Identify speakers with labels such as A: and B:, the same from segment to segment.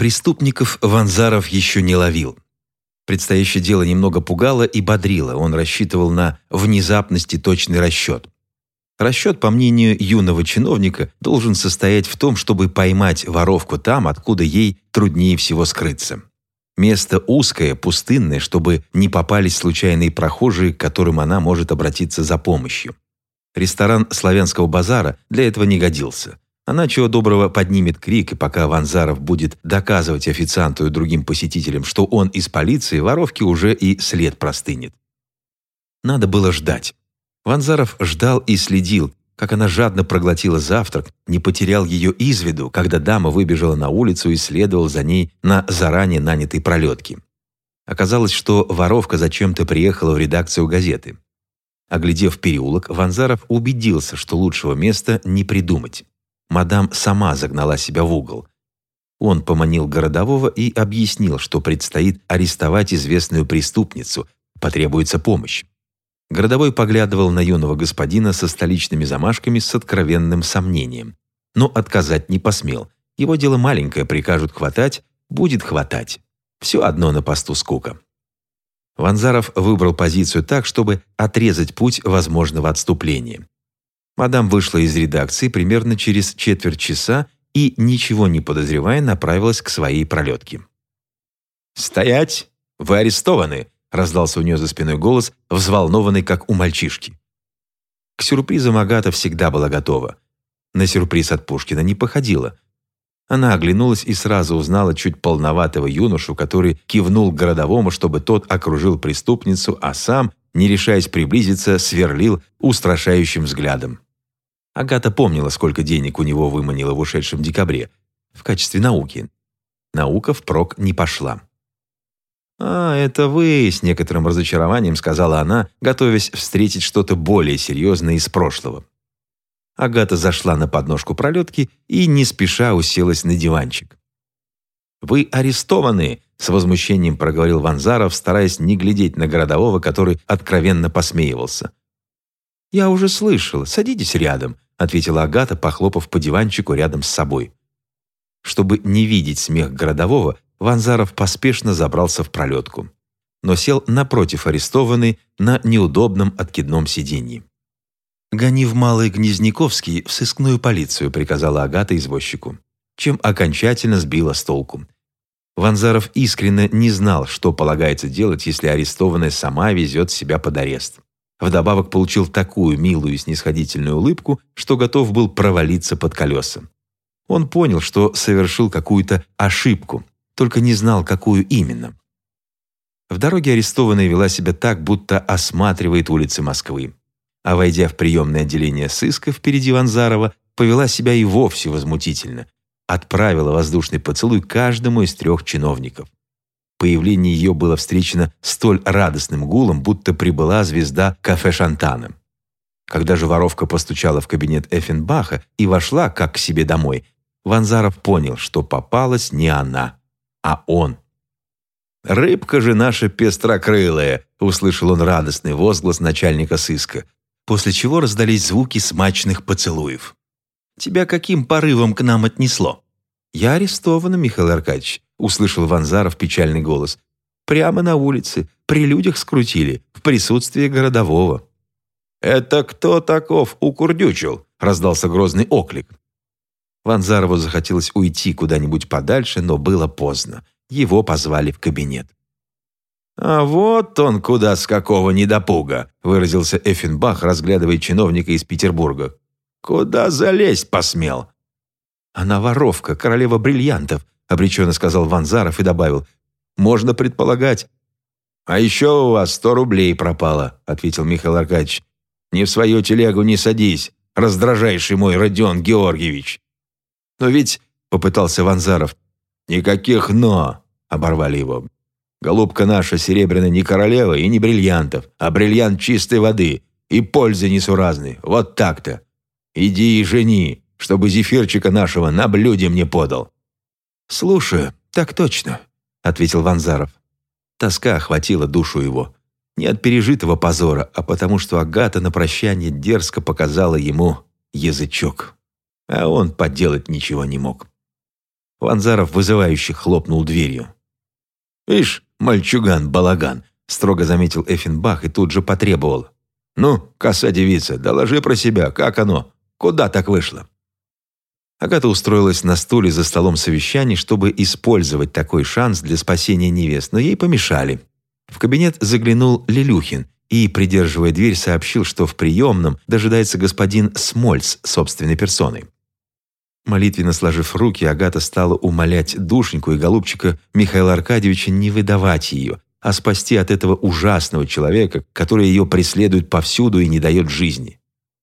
A: Преступников Ванзаров еще не ловил. Предстоящее дело немного пугало и бодрило, он рассчитывал на внезапность и точный расчет. Расчет, по мнению юного чиновника, должен состоять в том, чтобы поймать воровку там, откуда ей труднее всего скрыться. Место узкое, пустынное, чтобы не попались случайные прохожие, к которым она может обратиться за помощью. Ресторан славянского базара для этого не годился. Она чего доброго поднимет крик, и пока Ванзаров будет доказывать официанту и другим посетителям, что он из полиции, воровки уже и след простынет. Надо было ждать. Ванзаров ждал и следил, как она жадно проглотила завтрак, не потерял ее из виду, когда дама выбежала на улицу и следовал за ней на заранее нанятой пролетке. Оказалось, что воровка зачем-то приехала в редакцию газеты. Оглядев переулок, Ванзаров убедился, что лучшего места не придумать. Мадам сама загнала себя в угол. Он поманил городового и объяснил, что предстоит арестовать известную преступницу, потребуется помощь. Городовой поглядывал на юного господина со столичными замашками с откровенным сомнением. Но отказать не посмел. Его дело маленькое, прикажут хватать, будет хватать. Все одно на посту скука. Ванзаров выбрал позицию так, чтобы отрезать путь возможного отступления. Мадам вышла из редакции примерно через четверть часа и, ничего не подозревая, направилась к своей пролетке. «Стоять! Вы арестованы!» раздался у нее за спиной голос, взволнованный, как у мальчишки. К сюрпризам Агата всегда была готова. На сюрприз от Пушкина не походила. Она оглянулась и сразу узнала чуть полноватого юношу, который кивнул городовому, чтобы тот окружил преступницу, а сам, не решаясь приблизиться, сверлил устрашающим взглядом. Агата помнила, сколько денег у него выманила в ушедшем декабре в качестве науки. Наука впрок не пошла. «А, это вы», — с некоторым разочарованием сказала она, готовясь встретить что-то более серьезное из прошлого. Агата зашла на подножку пролетки и не спеша уселась на диванчик. «Вы арестованы!» — с возмущением проговорил Ванзаров, стараясь не глядеть на городового, который откровенно посмеивался. «Я уже слышала. Садитесь рядом», — ответила Агата, похлопав по диванчику рядом с собой. Чтобы не видеть смех городового, Ванзаров поспешно забрался в пролетку, но сел напротив арестованный на неудобном откидном сиденье. «Гони в Малый Гнезняковский в сыскную полицию», приказала Агата извозчику, чем окончательно сбила с толку. Ванзаров искренне не знал, что полагается делать, если арестованная сама везет себя под арест. Вдобавок получил такую милую и снисходительную улыбку, что готов был провалиться под колеса. Он понял, что совершил какую-то ошибку, только не знал, какую именно. В дороге арестованная вела себя так, будто осматривает улицы Москвы. А войдя в приемное отделение сыска впереди Ванзарова, повела себя и вовсе возмутительно. Отправила воздушный поцелуй каждому из трех чиновников. Появление ее было встречено столь радостным гулом, будто прибыла звезда кафе Шантана. Когда же воровка постучала в кабинет Эффенбаха и вошла, как к себе домой, Ванзаров понял, что попалась не она а он. «Рыбка же наша пестрокрылая!» – услышал он радостный возглас начальника сыска, после чего раздались звуки смачных поцелуев. «Тебя каким порывом к нам отнесло?» «Я арестована, Михаил Аркадьевич», – услышал Ванзаров печальный голос. «Прямо на улице, при людях скрутили, в присутствии городового». «Это кто таков укурдючил?» – раздался грозный оклик. Ванзарову захотелось уйти куда-нибудь подальше, но было поздно. Его позвали в кабинет. «А вот он куда с какого недопуга», — выразился Эффенбах, разглядывая чиновника из Петербурга. «Куда залезть посмел?» «Она воровка, королева бриллиантов», — обреченно сказал Ванзаров и добавил. «Можно предполагать». «А еще у вас сто рублей пропало», — ответил Михаил Аркадьевич. «Не в свою телегу не садись, раздражайший мой Родион Георгиевич». «Но ведь...» — попытался Ванзаров. «Никаких «но», — оборвали его. «Голубка наша серебряная не королева и не бриллиантов, а бриллиант чистой воды и пользы несуразной. Вот так-то. Иди и жени, чтобы зефирчика нашего на блюде мне подал». «Слушаю, так точно», — ответил Ванзаров. Тоска охватила душу его. Не от пережитого позора, а потому что Агата на прощание дерзко показала ему язычок а он поделать ничего не мог. Ванзаров вызывающе хлопнул дверью. «Ишь, мальчуган-балаган», – строго заметил Эффенбах и тут же потребовал. «Ну, коса девица, доложи про себя, как оно? Куда так вышло?» Агата устроилась на стуле за столом совещаний, чтобы использовать такой шанс для спасения невест, но ей помешали. В кабинет заглянул Лилюхин и, придерживая дверь, сообщил, что в приемном дожидается господин Смольц собственной персоной. Молитвенно сложив руки, Агата стала умолять душеньку и голубчика Михаила Аркадьевича не выдавать ее, а спасти от этого ужасного человека, который ее преследует повсюду и не дает жизни.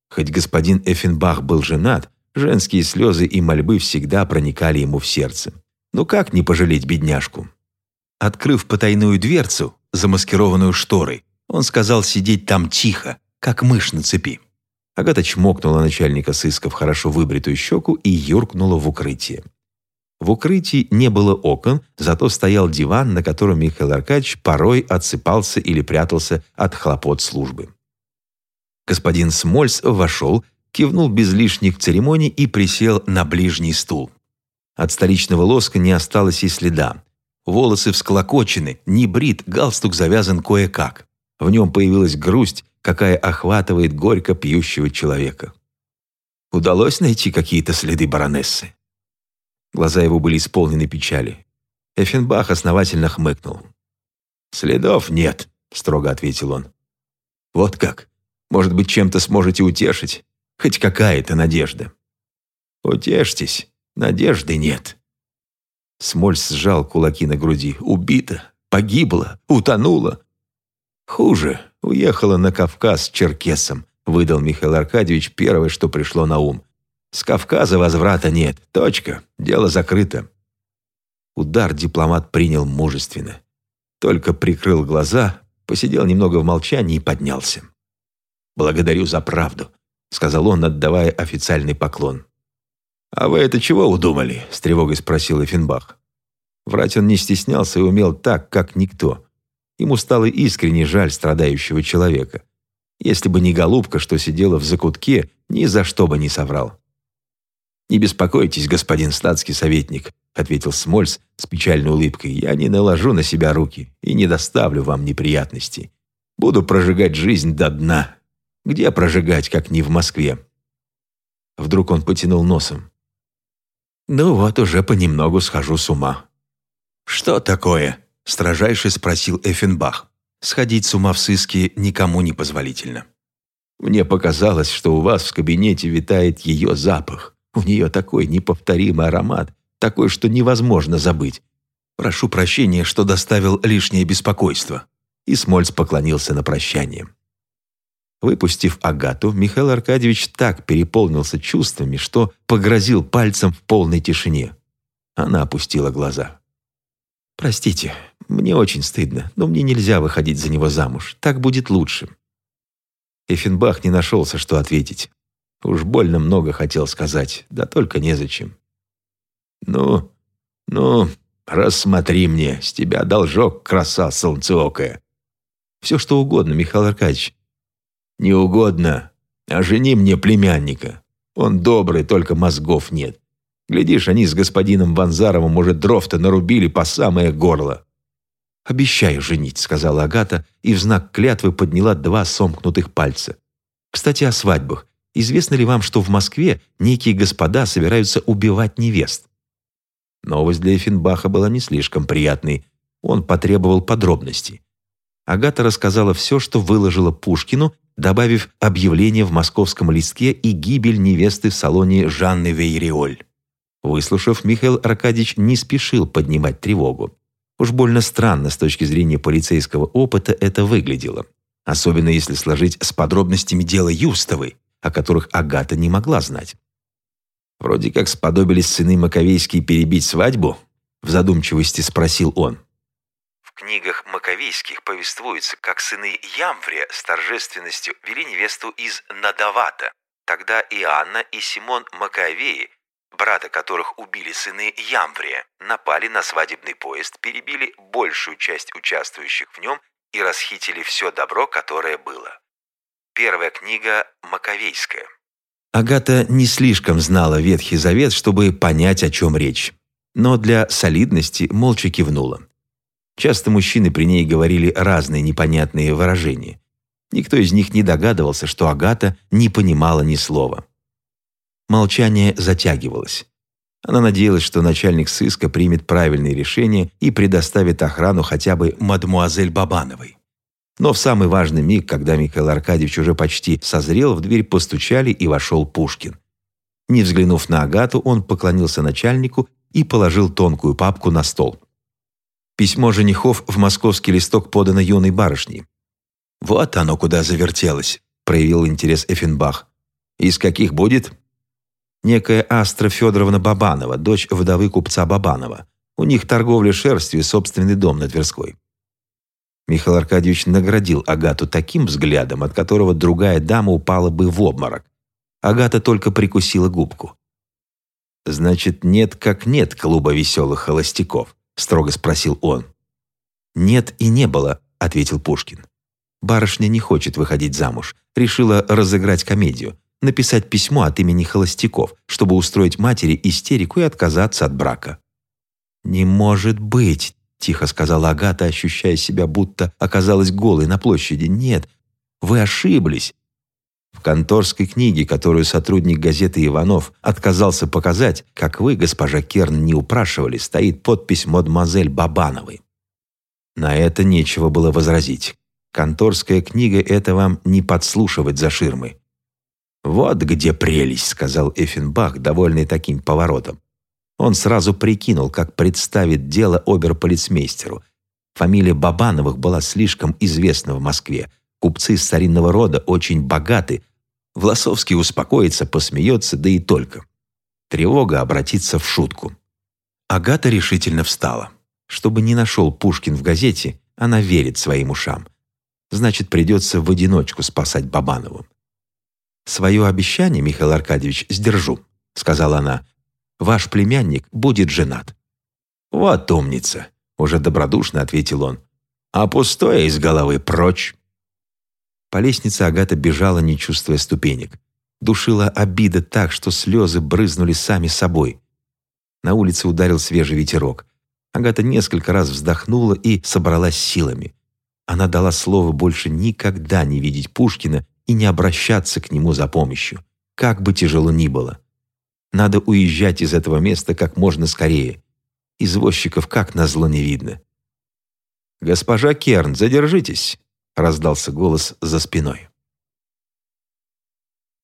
A: Хоть господин Эффенбах был женат, женские слезы и мольбы всегда проникали ему в сердце. Ну как не пожалеть бедняжку? Открыв потайную дверцу, замаскированную шторой, он сказал сидеть там тихо, как мышь на цепи. Агата чмокнула начальника сыска в хорошо выбритую щеку и юркнула в укрытие. В укрытии не было окон, зато стоял диван, на котором Михаил Аркадьевич порой отсыпался или прятался от хлопот службы. Господин Смольц вошел, кивнул без лишних церемоний и присел на ближний стул. От столичного лоска не осталось и следа. Волосы всклокочены, не брит, галстук завязан кое-как. В нем появилась грусть, какая охватывает горько пьющего человека. Удалось найти какие-то следы баронессы? Глаза его были исполнены печали. Эффенбах основательно хмыкнул. «Следов нет», — строго ответил он. «Вот как? Может быть, чем-то сможете утешить? Хоть какая-то надежда». «Утешьтесь, надежды нет». Смольс сжал кулаки на груди. «Убита, погибла, утонула. «Хуже. Уехала на Кавказ с черкесом», – выдал Михаил Аркадьевич первое, что пришло на ум. «С Кавказа возврата нет. Точка. Дело закрыто». Удар дипломат принял мужественно. Только прикрыл глаза, посидел немного в молчании и поднялся. «Благодарю за правду», — сказал он, отдавая официальный поклон. «А вы это чего удумали?» — с тревогой спросил Эфенбах. Врать он не стеснялся и умел так, как никто. Ему стало искренне жаль страдающего человека. Если бы не голубка, что сидела в закутке, ни за что бы не соврал. «Не беспокойтесь, господин статский советник», — ответил Смольц с печальной улыбкой. «Я не наложу на себя руки и не доставлю вам неприятностей. Буду прожигать жизнь до дна. Где прожигать, как не в Москве?» Вдруг он потянул носом. «Ну вот, уже понемногу схожу с ума». «Что такое?» строжайше спросил Эффенбах. Сходить с ума в сыске никому не позволительно. Мне показалось, что у вас в кабинете витает ее запах. У нее такой неповторимый аромат, такой, что невозможно забыть. Прошу прощения, что доставил лишнее беспокойство». И Смольц поклонился на прощание. Выпустив Агату, Михаил Аркадьевич так переполнился чувствами, что погрозил пальцем в полной тишине. Она опустила глаза. «Простите, мне очень стыдно, но мне нельзя выходить за него замуж. Так будет лучше». Эффенбах не нашелся, что ответить. Уж больно много хотел сказать, да только незачем. «Ну, ну, рассмотри мне, с тебя должок, краса солнцеокая». «Все что угодно, Михаил Аркадьевич». «Не угодно, а жени мне племянника. Он добрый, только мозгов нет. Глядишь, они с господином Ванзаровым, может, дров-то нарубили по самое горло». «Обещаю женить», — сказала Агата, и в знак клятвы подняла два сомкнутых пальца. «Кстати, о свадьбах. Известно ли вам, что в Москве некие господа собираются убивать невест?» Новость для Эффенбаха была не слишком приятной. Он потребовал подробностей. Агата рассказала все, что выложила Пушкину, добавив объявление в московском листке и гибель невесты в салоне Жанны Вейриоль. Выслушав, Михаил Аркадьевич не спешил поднимать тревогу. Уж больно странно с точки зрения полицейского опыта это выглядело. Особенно если сложить с подробностями дела Юстовой, о которых Агата не могла знать. «Вроде как сподобились сыны Маковейские перебить свадьбу?» В задумчивости спросил он. Книгах Маковейских повествуется, как сыны Ямврия с торжественностью вели невесту из Надавата. Тогда и Анна, и Симон Маковеи брата которых убили сыны Ямврия, напали на свадебный поезд, перебили большую часть участвующих в нем и расхитили все добро, которое было. Первая книга Маковейская. Агата не слишком знала Ветхий Завет, чтобы понять, о чем речь. но для солидности молча кивнула. Часто мужчины при ней говорили разные непонятные выражения. Никто из них не догадывался, что Агата не понимала ни слова. Молчание затягивалось. Она надеялась, что начальник сыска примет правильное решение и предоставит охрану хотя бы мадмуазель Бабановой. Но в самый важный миг, когда Михаил Аркадьевич уже почти созрел, в дверь постучали и вошел Пушкин. Не взглянув на Агату, он поклонился начальнику и положил тонкую папку на стол. Письмо женихов в московский листок подано юной барышней. «Вот оно куда завертелось», – проявил интерес Эффенбах. «Из каких будет?» «Некая Астра Федоровна Бабанова, дочь вдовы купца Бабанова. У них торговля шерстью и собственный дом на Тверской». Михаил Аркадьевич наградил Агату таким взглядом, от которого другая дама упала бы в обморок. Агата только прикусила губку. «Значит, нет как нет клуба веселых холостяков», — строго спросил он. «Нет и не было», — ответил Пушкин. Барышня не хочет выходить замуж. Решила разыграть комедию, написать письмо от имени холостяков, чтобы устроить матери истерику и отказаться от брака. «Не может быть!» – тихо сказала Агата, ощущая себя, будто оказалась голой на площади. «Нет, вы ошиблись. В конторской книге, которую сотрудник газеты Иванов отказался показать, как вы, госпожа Керн, не упрашивали, стоит подпись мадемуазель Бабановой. На это нечего было возразить. Конторская книга — это вам не подслушивать за ширмой. «Вот где прелесть», — сказал Эффенбах, довольный таким поворотом. Он сразу прикинул, как представит дело оберполицмейстеру. Фамилия Бабановых была слишком известна в Москве. Купцы старинного рода очень богаты. Власовский успокоится, посмеется, да и только. Тревога обратится в шутку. Агата решительно встала. Чтобы не нашел Пушкин в газете, она верит своим ушам. Значит, придется в одиночку спасать Бабанову. «Свое обещание, Михаил Аркадьевич, сдержу», — сказала она. «Ваш племянник будет женат». «Вот умница», — уже добродушно ответил он. «А пустое из головы прочь». По лестнице Агата бежала, не чувствуя ступенек. Душила обида так, что слезы брызнули сами собой. На улице ударил свежий ветерок. Агата несколько раз вздохнула и собралась силами. Она дала слово больше никогда не видеть Пушкина и не обращаться к нему за помощью, как бы тяжело ни было. Надо уезжать из этого места как можно скорее. Извозчиков как назло не видно. «Госпожа Керн, задержитесь!» Раздался голос за спиной.